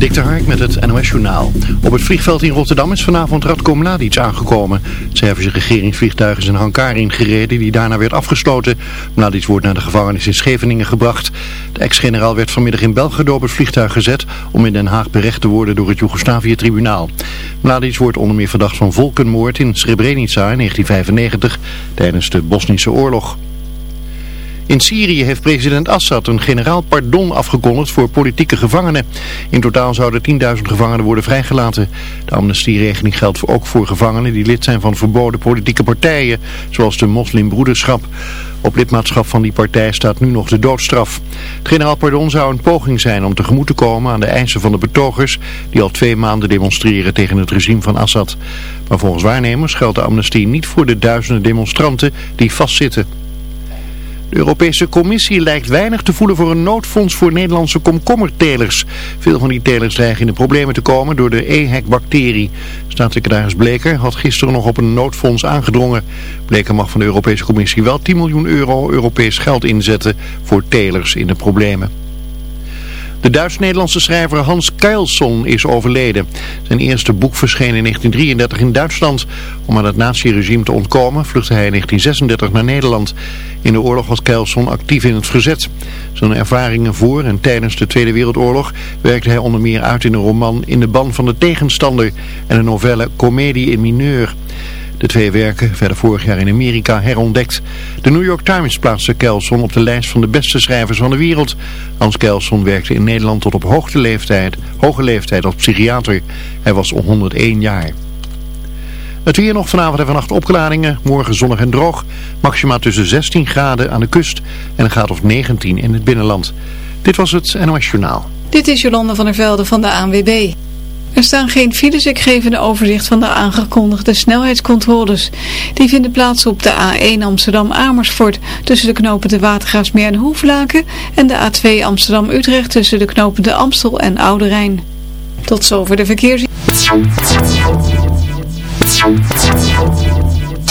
Dik de Hark met het NOS Journaal. Op het vliegveld in Rotterdam is vanavond Radko Mladic aangekomen. Het Servische regeringsvliegtuig is een hangar ingereden die daarna werd afgesloten. Mladic wordt naar de gevangenis in Scheveningen gebracht. De ex-generaal werd vanmiddag in Belgrado op het vliegtuig gezet om in Den Haag berecht te worden door het Joegoslavië-tribunaal. Mladic wordt onder meer verdacht van volkenmoord in Srebrenica in 1995 tijdens de Bosnische oorlog. In Syrië heeft president Assad een generaal pardon afgekondigd voor politieke gevangenen. In totaal zouden 10.000 gevangenen worden vrijgelaten. De amnestieregeling geldt ook voor gevangenen die lid zijn van verboden politieke partijen, zoals de moslimbroederschap. Op lidmaatschap van die partij staat nu nog de doodstraf. Het generaal pardon zou een poging zijn om tegemoet te komen aan de eisen van de betogers die al twee maanden demonstreren tegen het regime van Assad. Maar volgens waarnemers geldt de amnestie niet voor de duizenden demonstranten die vastzitten. De Europese Commissie lijkt weinig te voelen voor een noodfonds voor Nederlandse komkommertelers. Veel van die telers dreigen in de problemen te komen door de EHEC-bacterie. Staatssecretaris Bleker had gisteren nog op een noodfonds aangedrongen. Bleker mag van de Europese Commissie wel 10 miljoen euro Europees geld inzetten voor telers in de problemen. De Duits-Nederlandse schrijver Hans Keilson is overleden. Zijn eerste boek verscheen in 1933 in Duitsland. Om aan het naziregime te ontkomen vluchtte hij in 1936 naar Nederland. In de oorlog was Keilson actief in het verzet. Zijn ervaringen voor en tijdens de Tweede Wereldoorlog werkte hij onder meer uit in een roman In de ban van de tegenstander en een novelle Comedie in mineur. De twee werken werden vorig jaar in Amerika herontdekt. De New York Times plaatste Kelson op de lijst van de beste schrijvers van de wereld. Hans Kelson werkte in Nederland tot op hoge leeftijd, hoge leeftijd als psychiater. Hij was 101 jaar. Het weer nog vanavond en vannacht opklaringen. Morgen zonnig en droog. Maxima tussen 16 graden aan de kust en een graad of 19 in het binnenland. Dit was het NOS Journaal. Dit is Jolande van der Velde van de ANWB. Er staan geen files, ik geef een overzicht van de aangekondigde snelheidscontroles. Die vinden plaats op de A1 Amsterdam-Amersfoort tussen de knopen de Watergraafsmeer en Hoeflaken en de A2 Amsterdam-Utrecht tussen de knopen de Amstel en Oude Rijn. Tot zover de verkeers...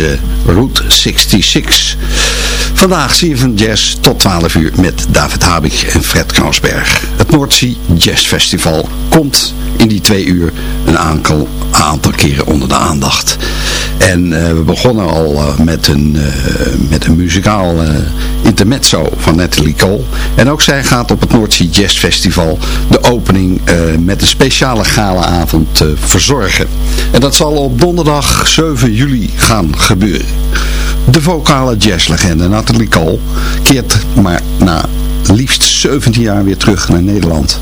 Uh, Route 66. Vandaag ZFM Jazz tot 12 uur met David Habig en Fred Krausberg. Het Noordzee Jazz Festival komt in die twee uur een aantal, aantal keren onder de aandacht. En uh, we begonnen al uh, met, een, uh, met een muzikaal intermezzo van Natalie Cole. En ook zij gaat op het Noordzee Jazz Festival de opening met een speciale galaavond verzorgen. En dat zal op donderdag 7 juli gaan gebeuren. De vocale jazzlegende Natalie Cole keert maar na liefst 17 jaar weer terug naar Nederland.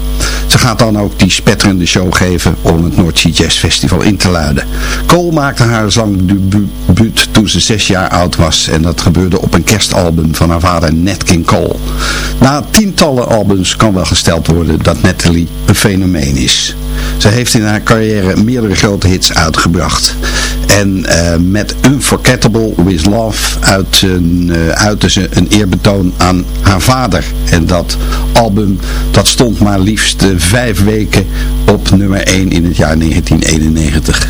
Ze gaat dan ook die spetterende show geven om het North Sea Jazz Festival in te luiden. Cole maakte haar zangdebuut toen ze 6 jaar oud was en dat gebeurde op een kerstalbum van haar vader Nat King Cole. Na tientallen albums kan wel gesteld worden dat Natalie een fenomeen is. Ze heeft in haar carrière meerdere grote hits uitgebracht. En uh, met Unforgettable With Love uit, uh, uitte ze een eerbetoon aan haar vader. En dat album dat stond maar liefst uh, vijf weken op nummer 1 in het jaar 1991.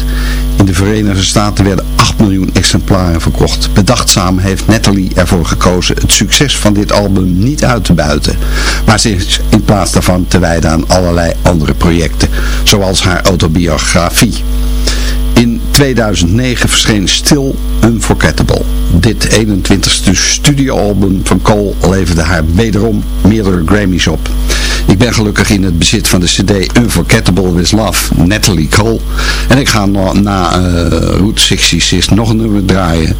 In de Verenigde Staten werden 8 miljoen exemplaren verkocht. Bedachtzaam heeft Natalie ervoor gekozen het succes van dit album niet uit te buiten. Maar zich in plaats daarvan te wijden aan allerlei andere projecten. Zoals haar autobiografie. In 2009 verscheen Still Unforgettable. Dit 21ste studioalbum van Cole leverde haar wederom meerdere Grammys op. Ik ben gelukkig in het bezit van de cd Unforgettable With Love, Natalie Cole. En ik ga na, na uh, Route 66 nog een nummer draaien,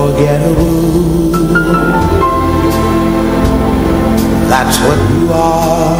Unforgettable. That's what you are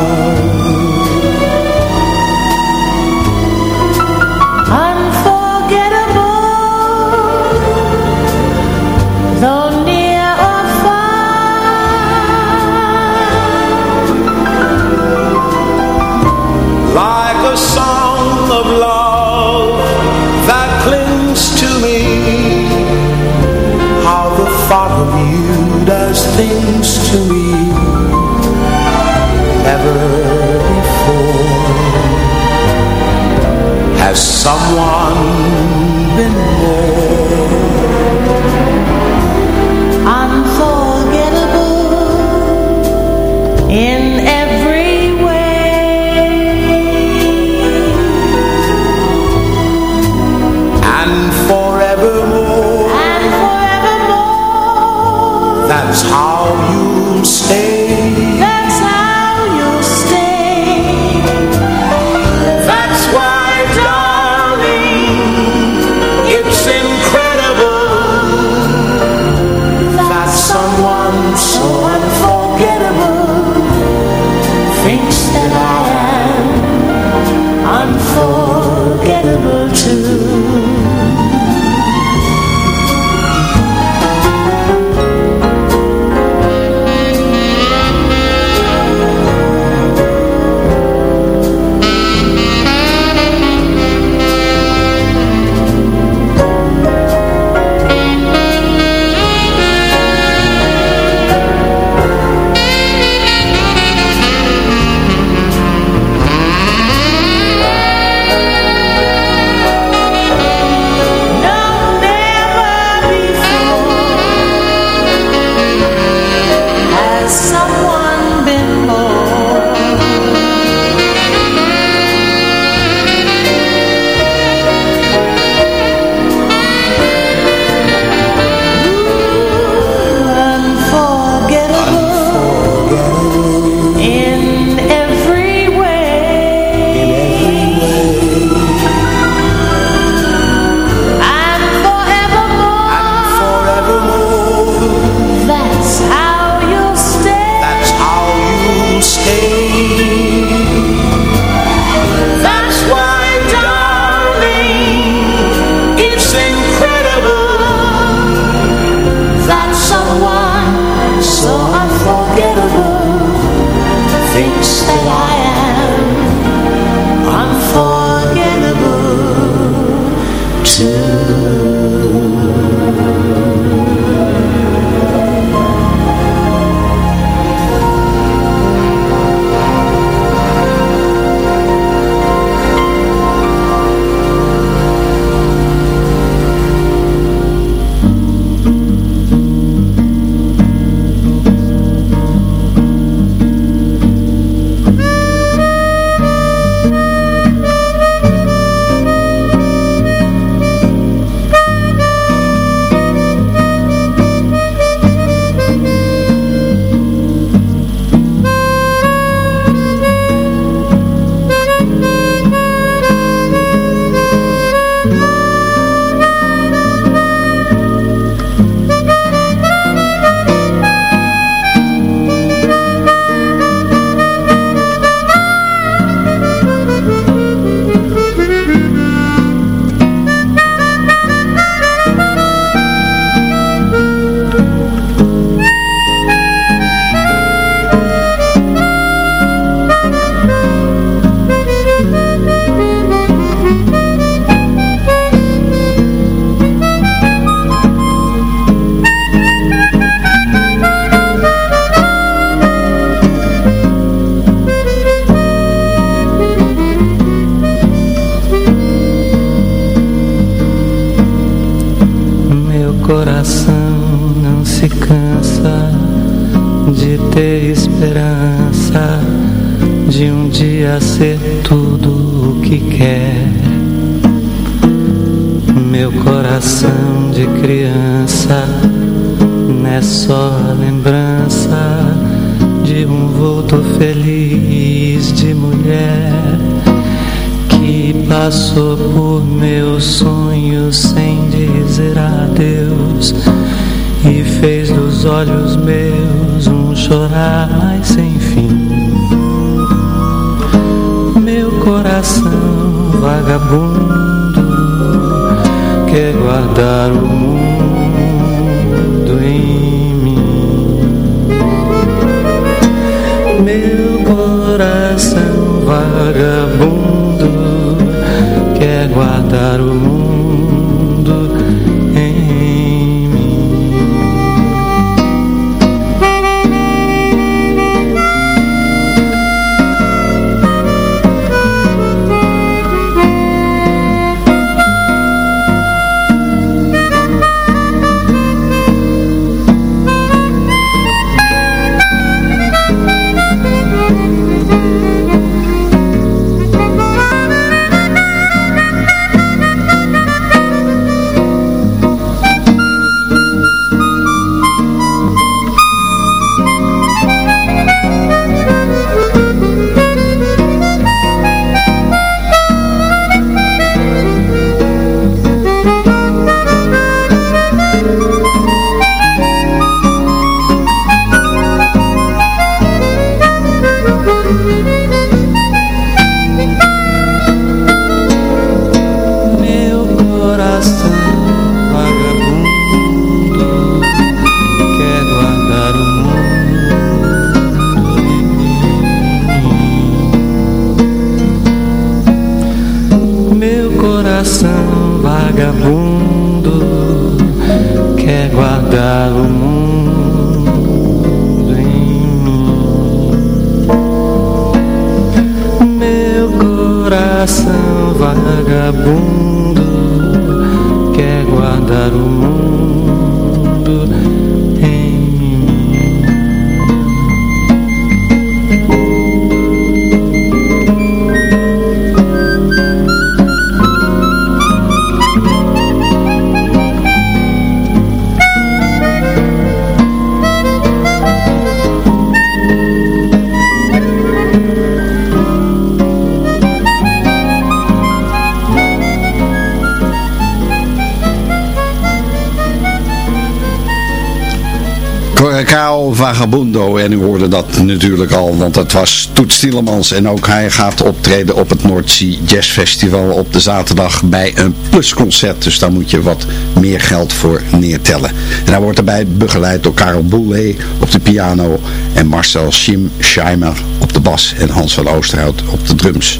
Vagabundo. En u hoorde dat natuurlijk al, want dat was Toet Stielemans. En ook hij gaat optreden op het Noordzee Jazz Festival op de zaterdag bij een plusconcert. Dus daar moet je wat meer geld voor neertellen. En hij wordt erbij begeleid door Karel Boulet op de piano en Marcel Schim Scheimer op de bas en Hans van Oosterhout op de drums.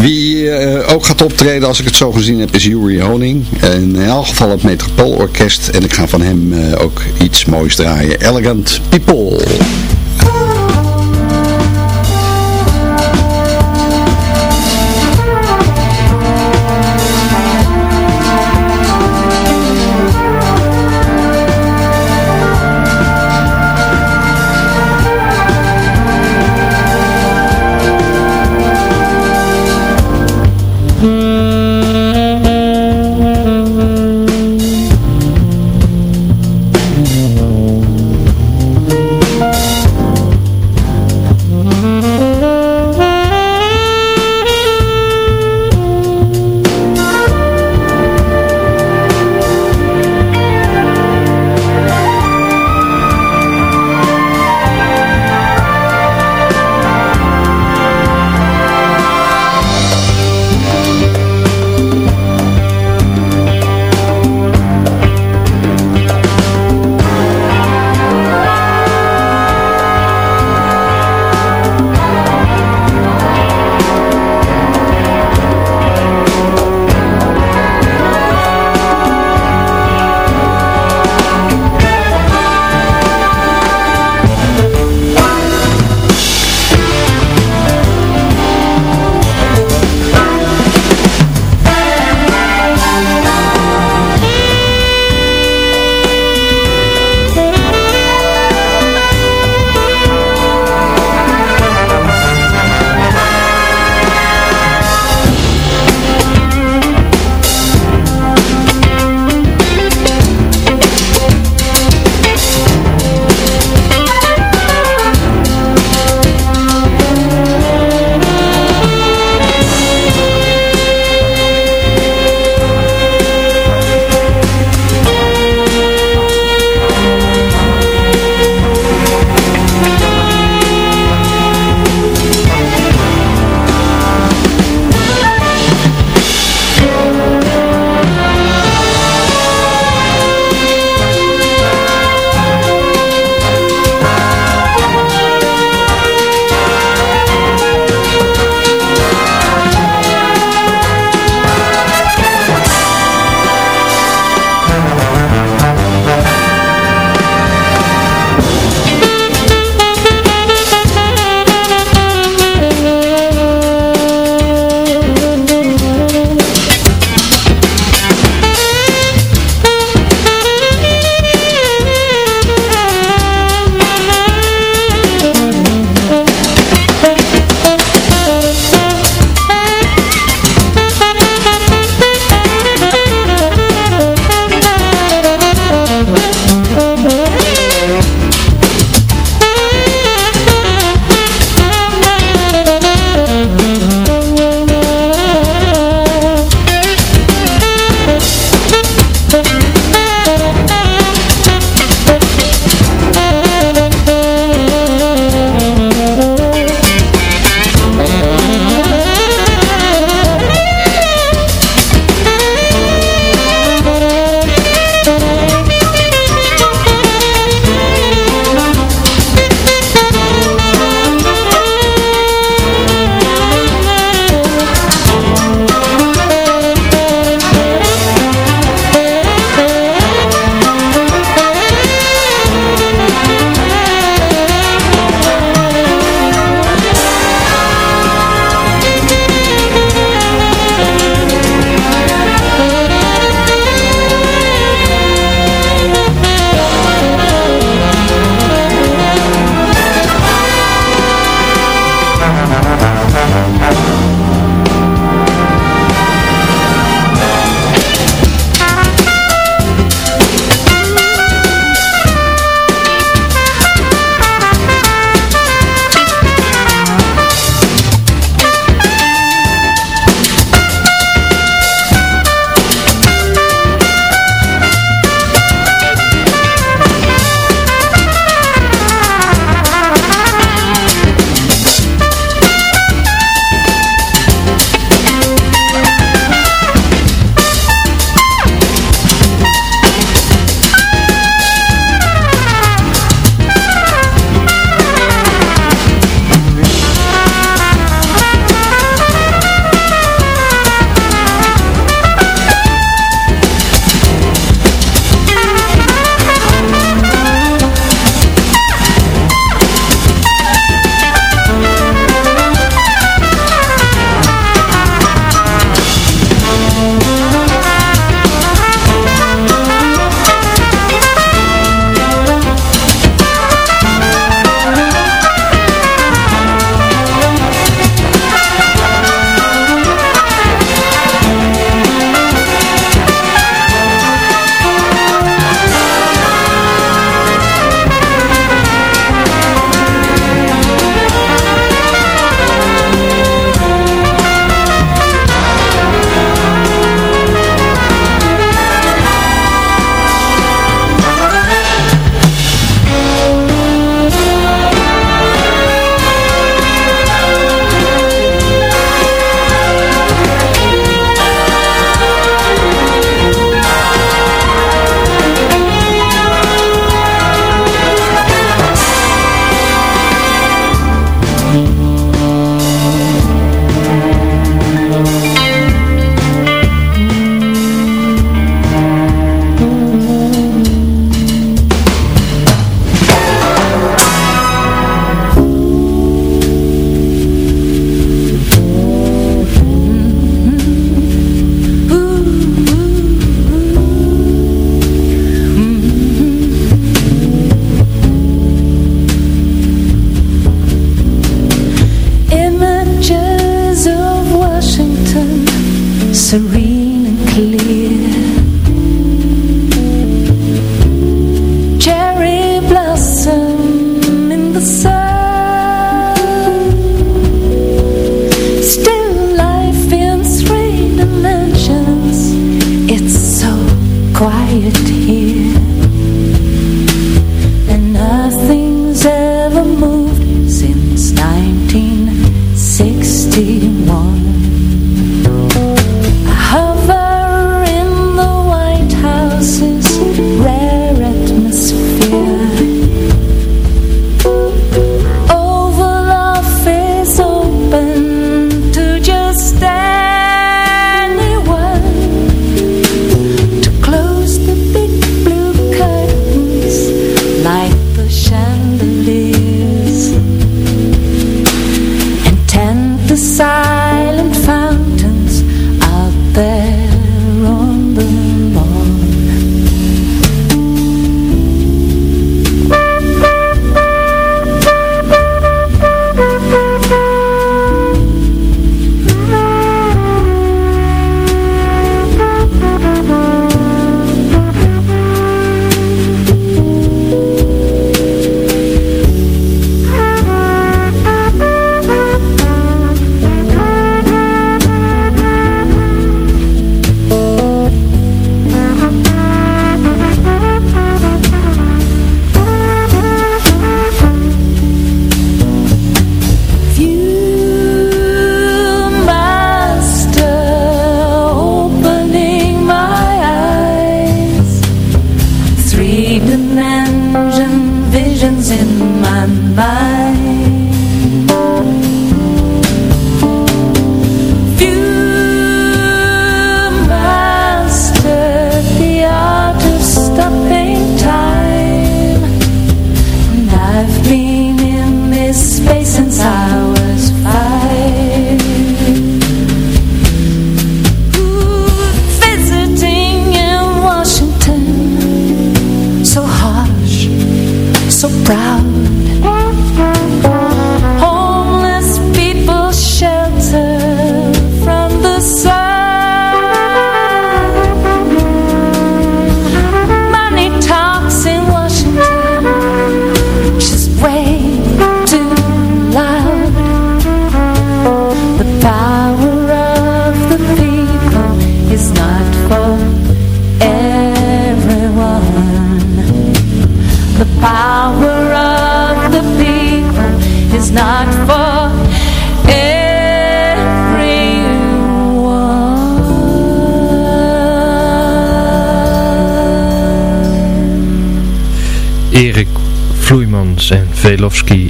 Wie uh, ook gaat optreden, als ik het zo gezien heb, is Yuri Honing. In elk geval het Metropoolorkest. En ik ga van hem uh, ook iets moois draaien. Elegant People.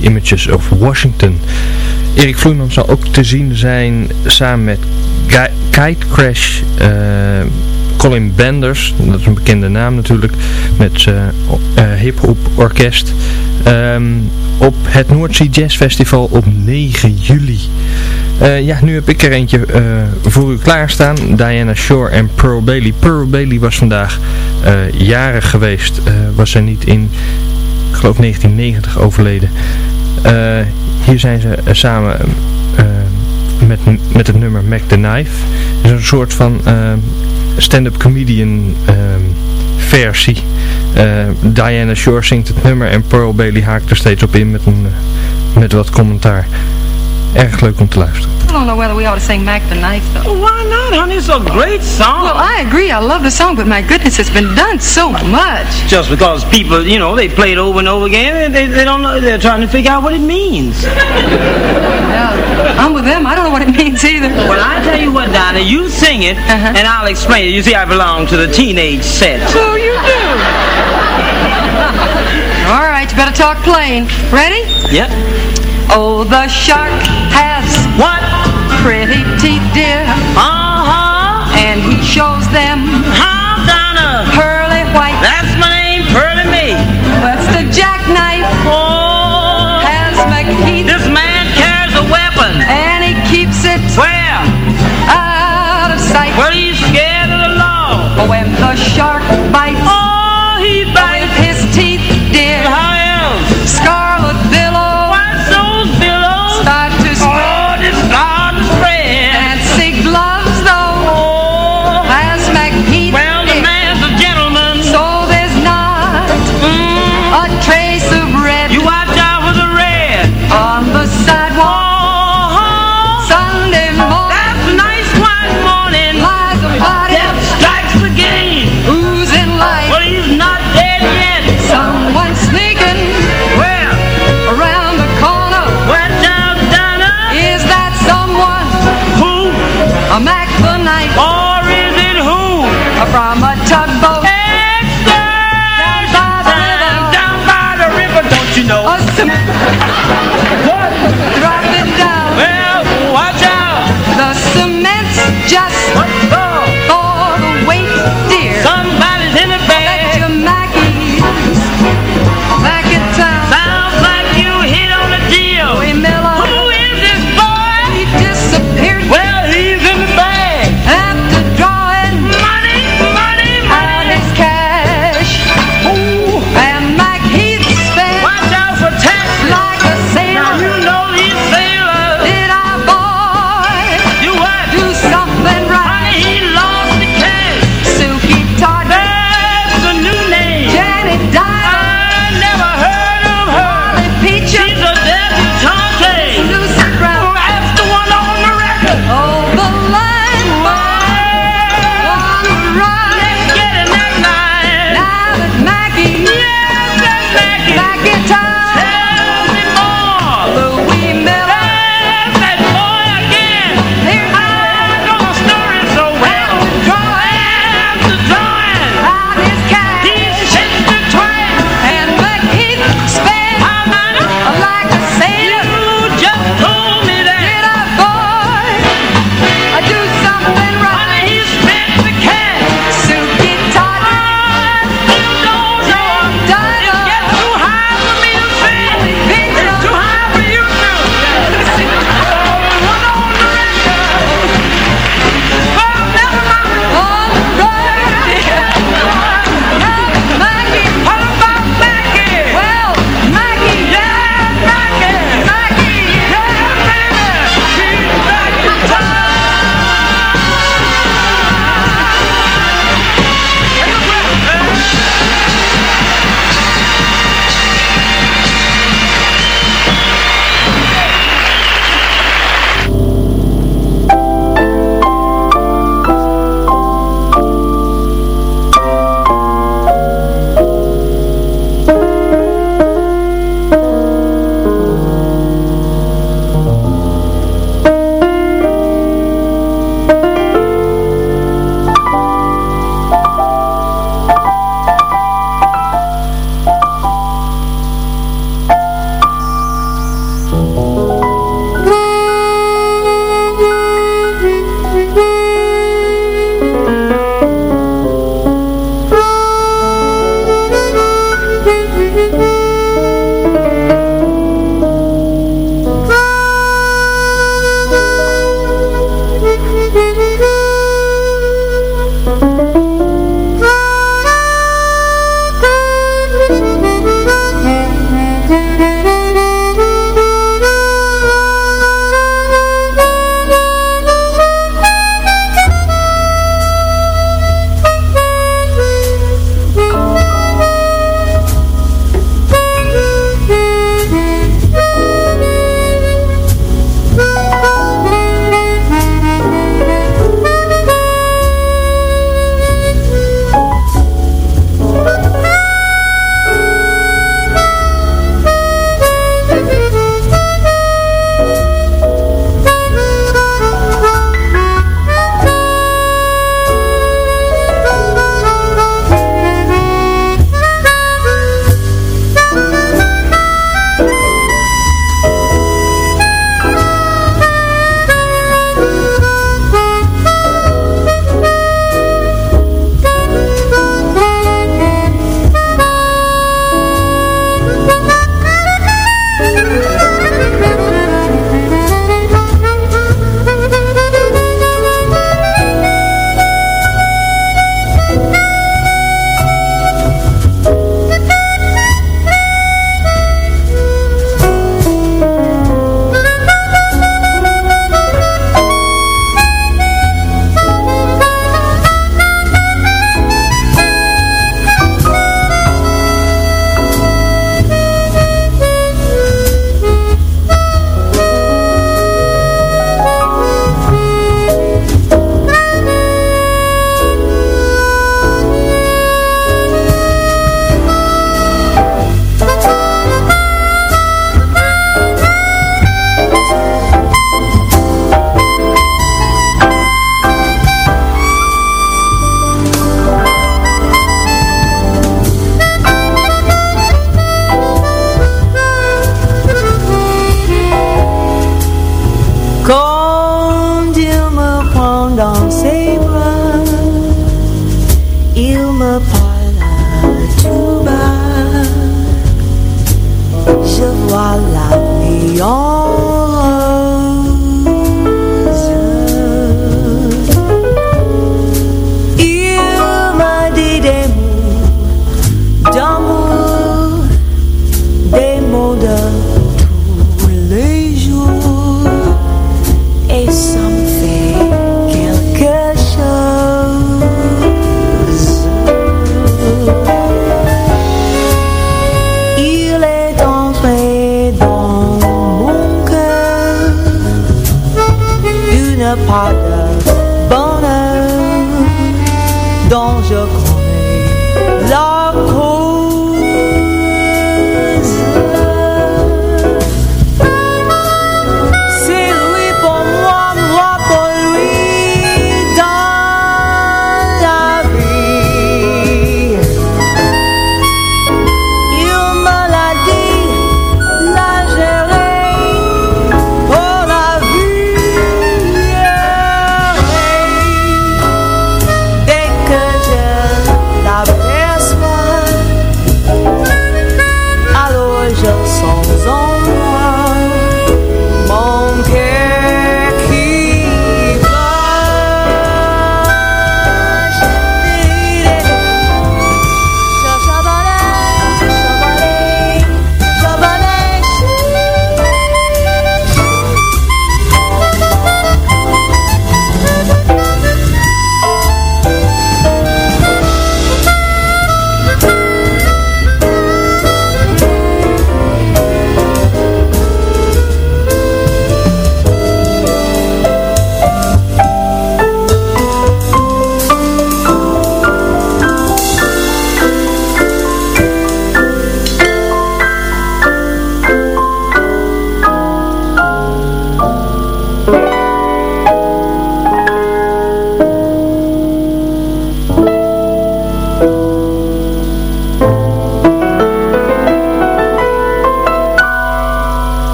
Images of Washington. Erik Vloeiman zal ook te zien zijn samen met Kite Crash, uh, Colin Benders, dat is een bekende naam natuurlijk, met uh, hip-hop orkest. Ehm, op het Noordzee Jazz Festival op 9 juli. ja, nu heb ik er eentje voor u klaarstaan. Diana Shore en Pearl Bailey. Pearl Bailey was vandaag jarig geweest. was ze niet in geloof 1990 overleden. Uh, hier zijn ze uh, samen uh, met, met het nummer Mac the Knife. Is een soort van stand-up comedian versie. Diana Shore zingt het nummer en Pearl Bailey haakt er steeds op in met, een, met wat commentaar. Erg leuk om te luisteren. I don't know whether we ought to sing Mac the Knife, though. Well, why not, honey? It's a great song. Well, I agree. I love the song, but my goodness, it's been done so much. Just because people, you know, they play it over and over again, they, they don't know, they're trying to figure out what it means. yeah, I'm with them. I don't know what it means either. Well, I tell you what, Donna, you sing it, uh -huh. and I'll explain it. You see, I belong to the teenage set. So you do. All right, you better talk plain. Ready? Yep. Oh, the shark has what? pretty teeth, dear. Uh-huh. And he shows them how Donna. Pearly white. That's my name, Pearly me. What's the jackknife? Oh. Has McHeath. This man carries a weapon. And he keeps it. Where? Out of sight. Well, he's scared of the law. When the shark bites. Oh, Drop it down. Well, watch out. The cement's just.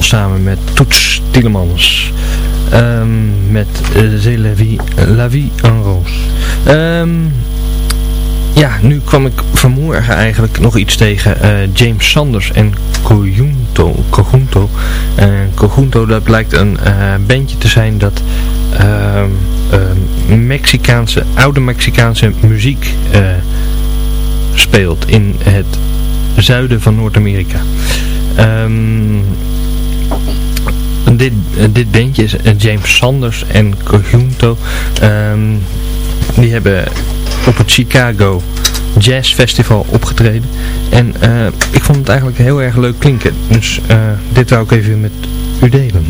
Samen met Toets Tielemans. Um, met la vie, la vie en rose. Um, ja, nu kwam ik vanmorgen eigenlijk nog iets tegen uh, James Sanders en Conjunto. Conjunto. Uh, Conjunto, dat blijkt een uh, bandje te zijn dat Mexicaanse, oude Mexicaanse muziek speelt in het zuiden van Noord-Amerika. Um, dit, dit bandje is eh, James Sanders en Conjunto. Um, die hebben op het Chicago Jazz Festival opgetreden. En uh, ik vond het eigenlijk heel erg leuk klinken. Dus uh, dit wou ik even met u delen.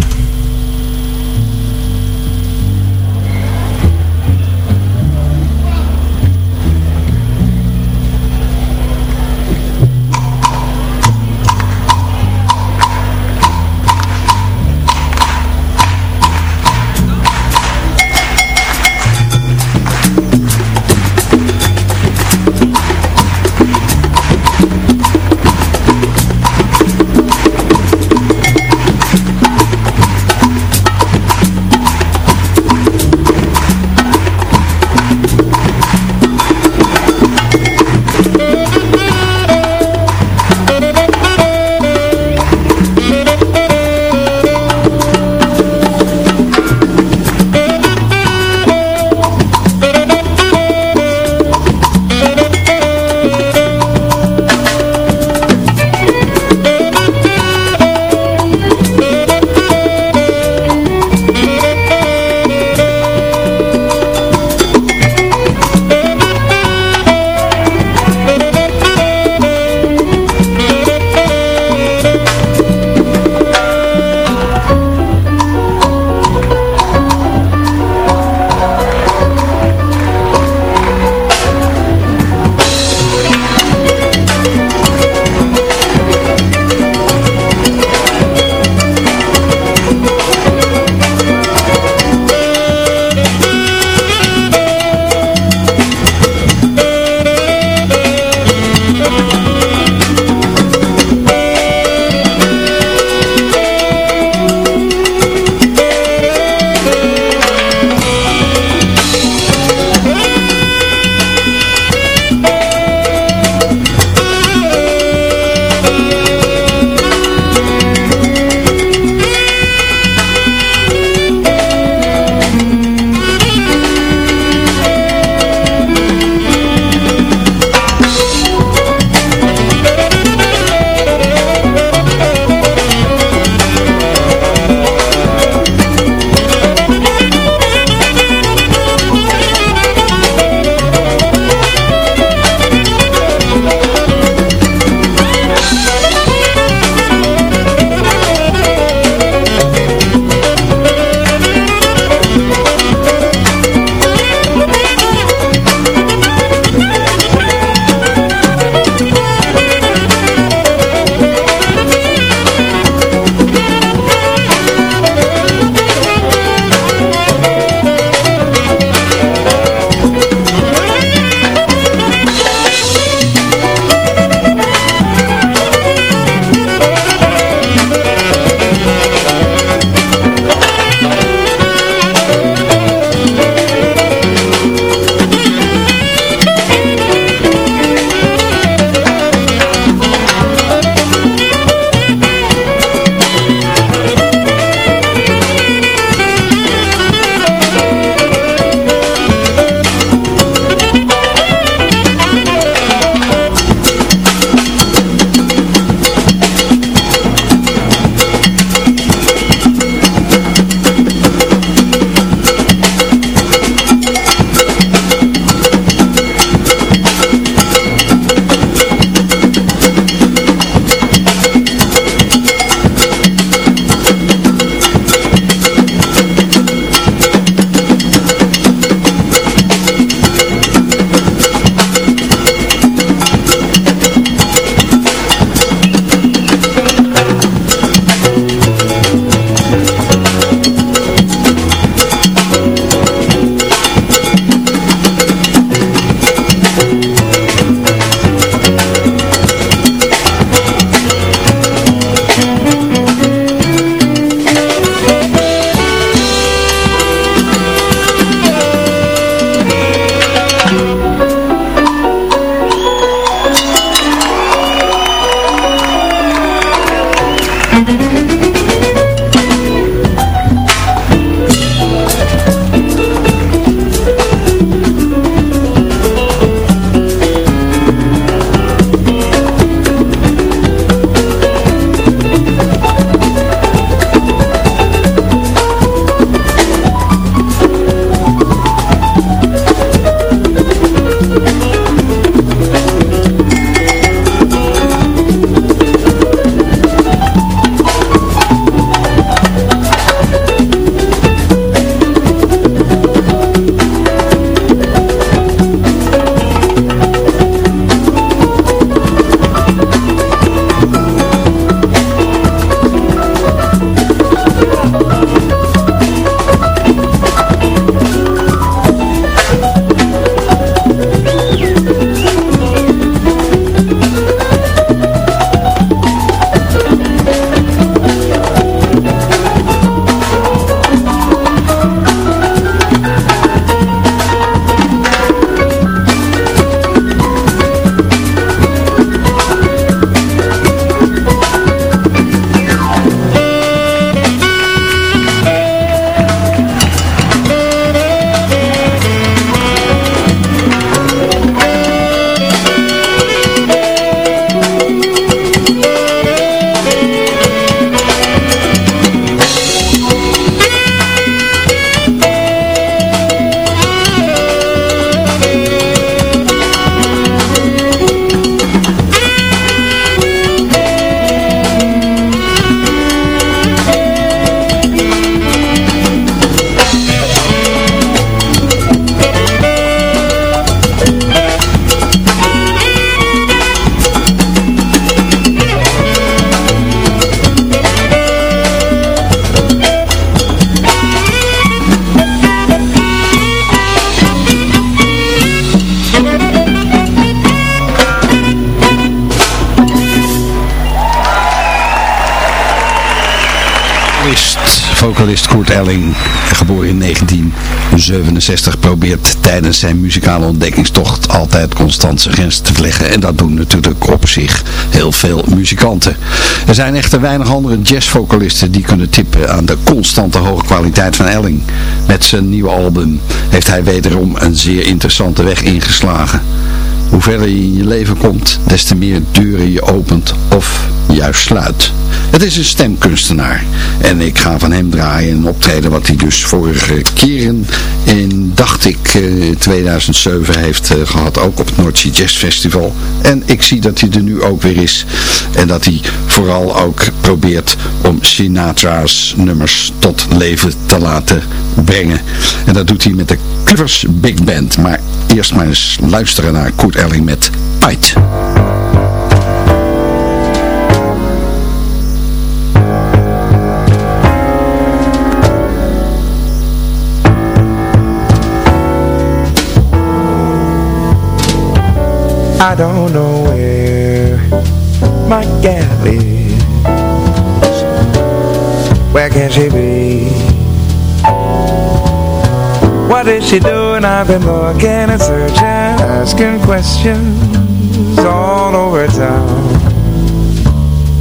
Vocalist Kurt Elling, geboren in 1967, probeert tijdens zijn muzikale ontdekkingstocht altijd constant zijn grenzen te verleggen. En dat doen natuurlijk op zich heel veel muzikanten. Er zijn echter weinig andere jazzvocalisten die kunnen tippen aan de constante hoge kwaliteit van Elling. Met zijn nieuwe album heeft hij wederom een zeer interessante weg ingeslagen. Hoe verder je in je leven komt, des te meer deuren je opent of juist sluit. Het is een stemkunstenaar. En ik ga van hem draaien een optreden wat hij dus vorige keren in, dacht ik, 2007 eh, heeft eh, gehad. Ook op het Noordzee Jazz Festival. En ik zie dat hij er nu ook weer is. En dat hij vooral ook probeert om Sinatra's nummers tot leven te laten brengen. En dat doet hij met de Clippers Big Band. Maar eerst maar eens luisteren naar Kurt Elling met Piet. I don't know where my gal is Where can she be? What is she doing? I've been looking and searching Asking questions all over town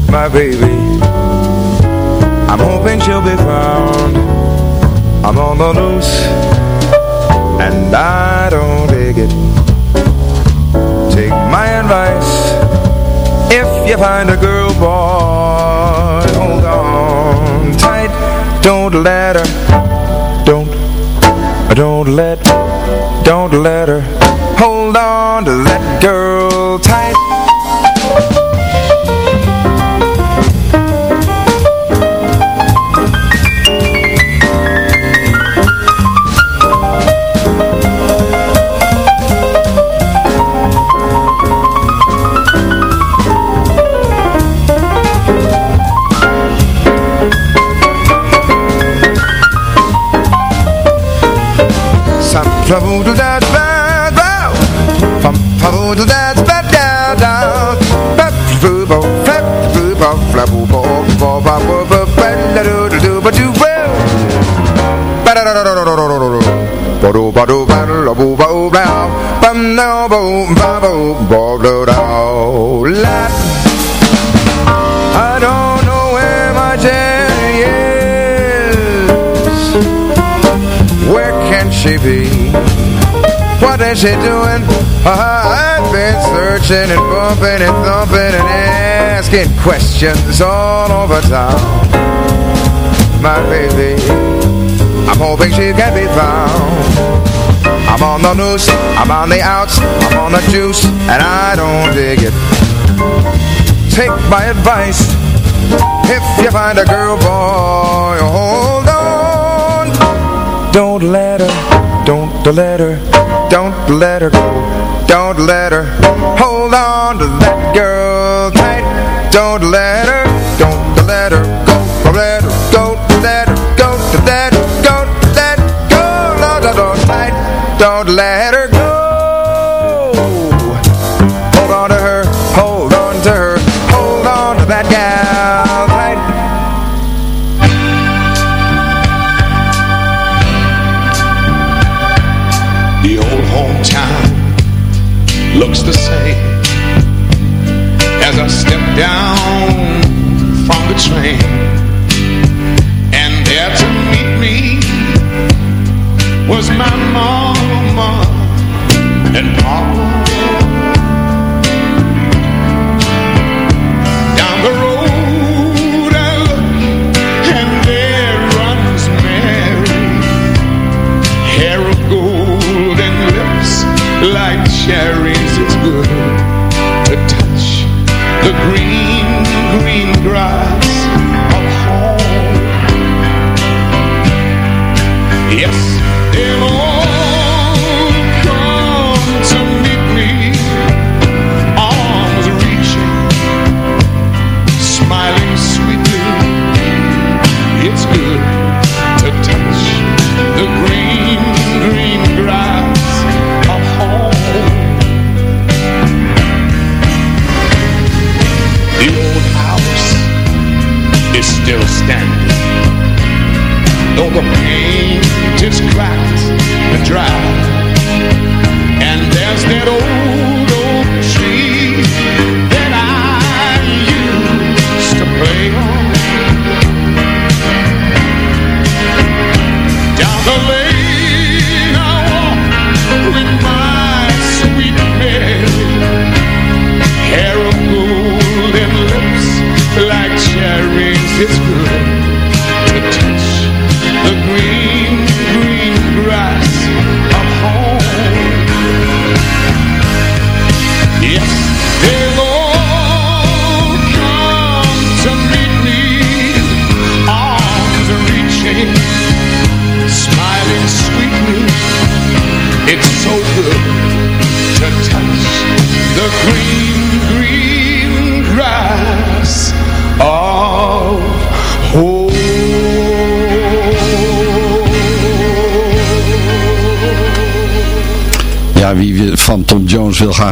My baby I'm hoping she'll be found I'm on the loose And I you find a girl, boy? Hold on tight. Don't let her Don't Don't let Don't let her Hold on to that girl tight Trouble She doing? Uh, I've been searching and bumping and thumping and asking questions all over town. My baby, I'm hoping she can be found. I'm on the loose, I'm on the outs, I'm on the juice, and I don't dig it. Take my advice, if you find a girl, boy, hold on. Don't let her, don't let her don't let her go. Don't let her Hold on to that girl tight. Don't let her Don't let her go. Don't let her go. Don't Let her go. Let her go. Let her go. Hold on tight. Don't let her go. Hold on to her. Hold on to her. Hold on to that gal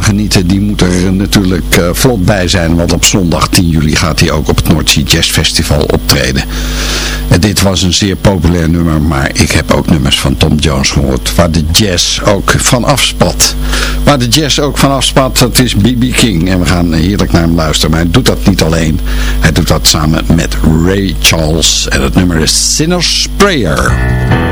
genieten, die moet er natuurlijk eh, vlot bij zijn. Want op zondag 10 juli gaat hij ook op het Noordzee Jazz Festival optreden. En dit was een zeer populair nummer, maar ik heb ook nummers van Tom Jones gehoord. Waar de jazz ook van afspat. Waar de jazz ook van afspat, dat is B.B. King. En we gaan heerlijk naar hem luisteren. Maar hij doet dat niet alleen. Hij doet dat samen met Ray Charles. En het nummer is Sinner's Prayer.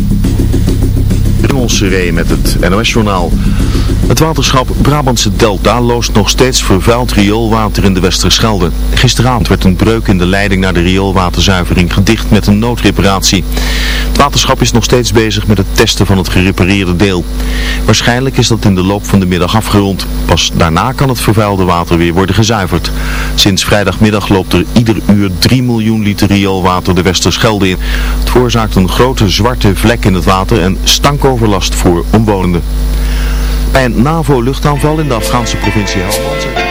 Met het NOS-journaal. Het waterschap Brabantse Delta loost nog steeds vervuild rioolwater in de Westerschelde. Gisteravond werd een breuk in de leiding naar de rioolwaterzuivering gedicht met een noodreparatie. Het waterschap is nog steeds bezig met het testen van het gerepareerde deel. Waarschijnlijk is dat in de loop van de middag afgerond. Pas daarna kan het vervuilde water weer worden gezuiverd. Sinds vrijdagmiddag loopt er ieder uur 3 miljoen liter rioolwater de Westerschelde in. Het veroorzaakt een grote zwarte vlek in het water en stankoverlast overlast voor omwonenden. Bij een NAVO-luchtaanval in de Afghaanse provincie Helmand...